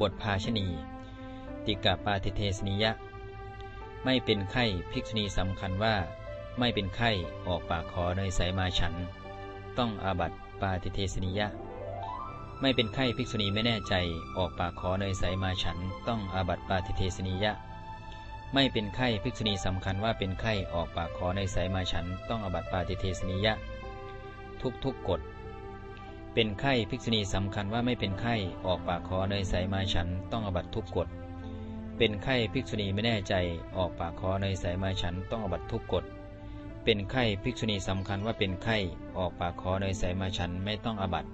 บทภาชณีติกาปาติเทสนิยะ ไม่เป็นไข้ภิกษุณีสำคัญว่า ไม่เป็นไข้ออกปากขอเนยใสมาฉัน ต้องอาบัติปาติเทสนิยะ ไม่เป็นไข้ภิกษุณีไม่แน่ใจออกปากขอเนยใสมาฉัน ต้องอาบัติปาติเทสนิยะ ไม่เป็นไข้ภิกษุณีสำคัญว่าเป็นไข้ออกปากขอเนยใสมาฉัน ต้องอาบัติปาติเทสนิยะ ทุกทุกกฎ เป็นไข้ภิกษุณีสำคัญว่าไม่เป็นไข้ออกปากขอเนยใสมาฉันต้องอบัตทุกกฎ เป็นไข้ภิกษุณีไม่แน่ใจออกปากขอเนยใสมาฉันต้องอบัตทุกกฎ เป็นไข้ภิกษุณีสำคัญว่าเป็นไข้ออกปากขอเนยใสมาฉันไม่ต้องอบัติ